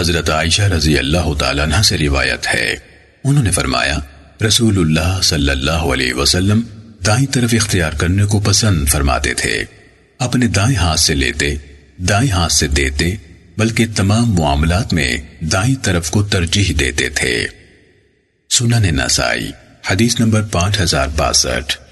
حضرت عائشہ رضی اللہ تعالیٰ عنہ سے روایت ہے۔ انہوں نے فرمایا، رسول اللہ صلی اللہ علیہ وسلم دائیں طرف اختیار کرنے کو پسند فرماتے تھے۔ اپنے دائیں ہاتھ سے لیتے، دائیں ہاتھ سے دیتے، بلکہ تمام معاملات میں دائیں طرف کو ترجیح دیتے تھے۔ سنن نسائی، حدیث نمبر پانچ ہزار باسٹھ۔